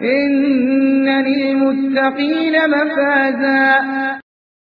إِنَّ لِلْمُتَّقِينَ مَفَازًا.